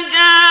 جا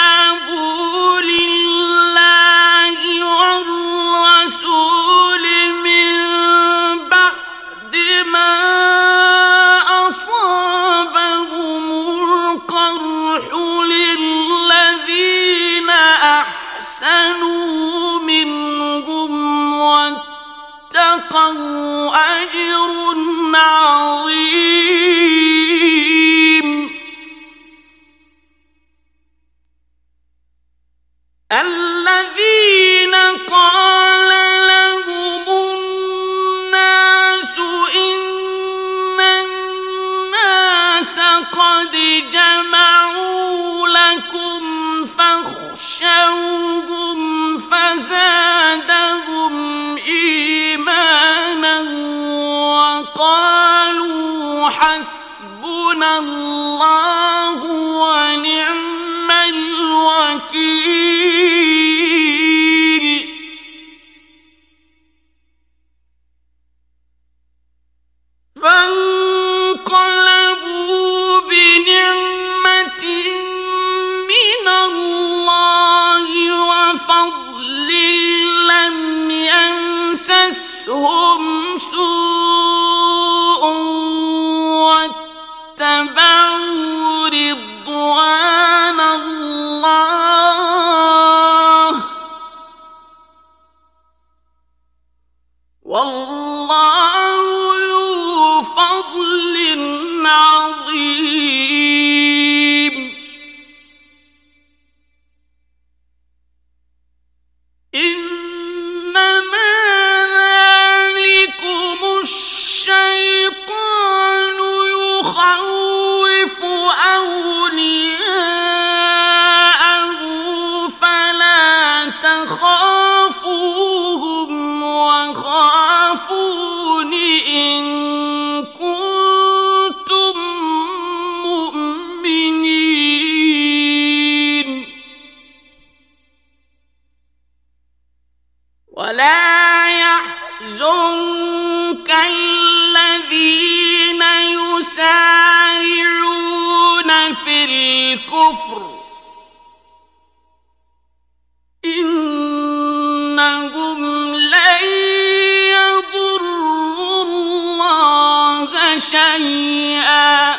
اللہ ونعم الوکیل الكفر. إنهم لن يضروا الله شيئا.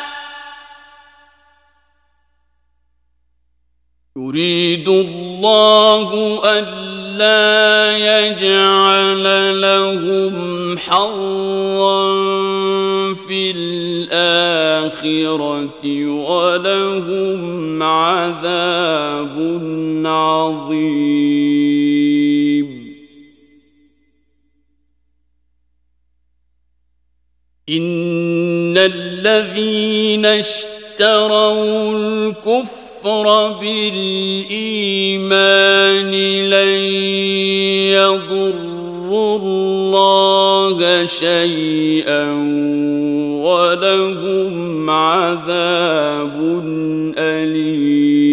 يريد الله ألا يجعل لهم حظا في الآخرة ولهم عذاب عظيم. إن الذين اشتروا الكفر بالإيمان لن يَضُرُّوا الله شيئا وَلَهُمْ عَذَابٌ أَلِيمٌ.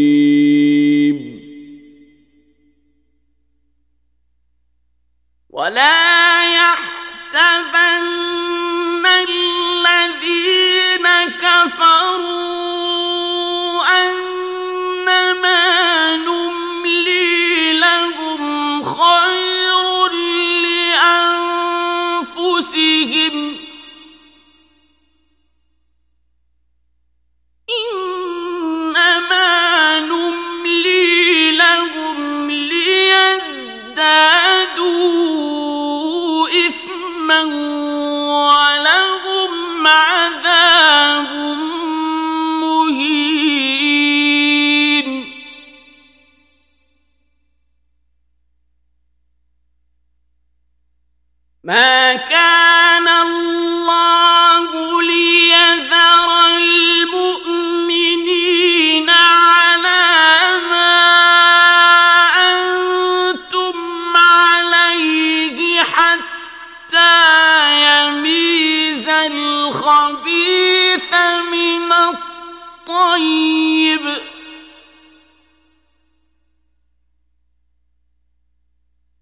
وَلَا يَحْسَبَنَّ الَّذِينَ كَفَرُوا أَنَّمَا نُمْلِي لَهُمْ خَيْرٌ لِأَنفُسِهِمْ إثما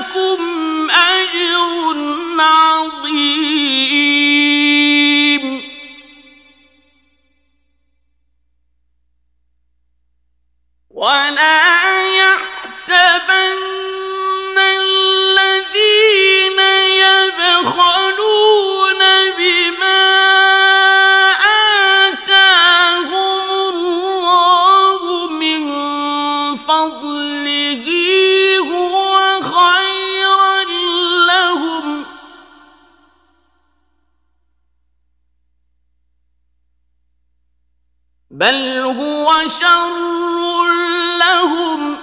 فلكم بل هو شر لهم.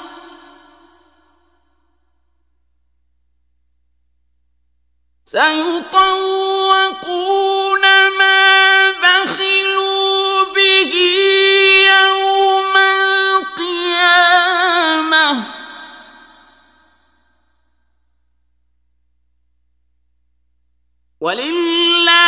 سيطوقون ما بخلوا به يوم القيامة. ولله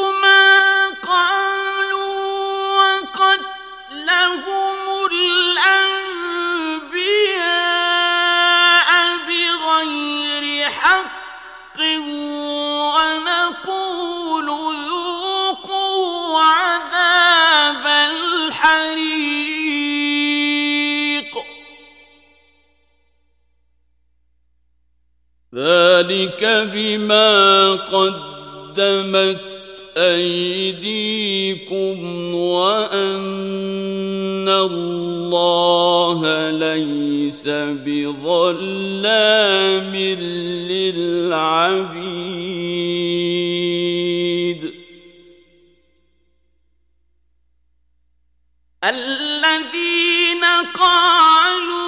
ذلك بما قدمت أيديكم وأن الله ليس بظلام للعبيد. الذين قالوا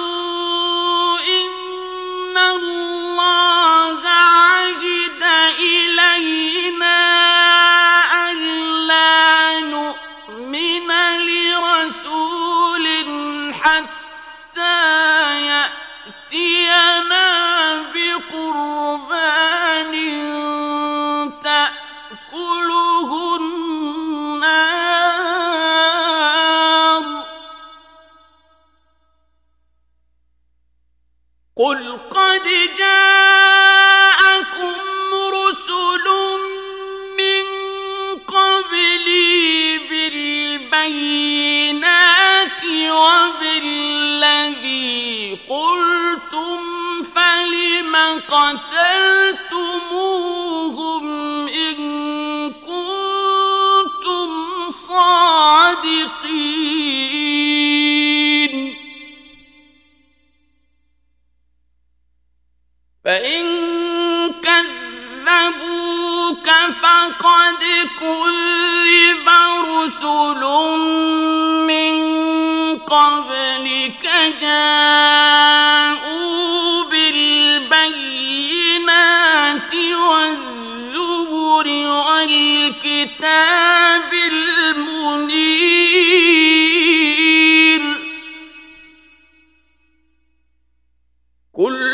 قل قد جاءكم رسل من قبلي بالبينات وبالذي قلتم فلم قتلتم فَإِن كَذَّبُوكَ فَقَدْ كُذِّبَ رُسُلٌ مِّن قَبْلِكَ جَاءُوا بِالْبَيِّنَاتِ وَالزُّبُرِ وَالْكِتَابِ الْمُنِيرِ كُلُّ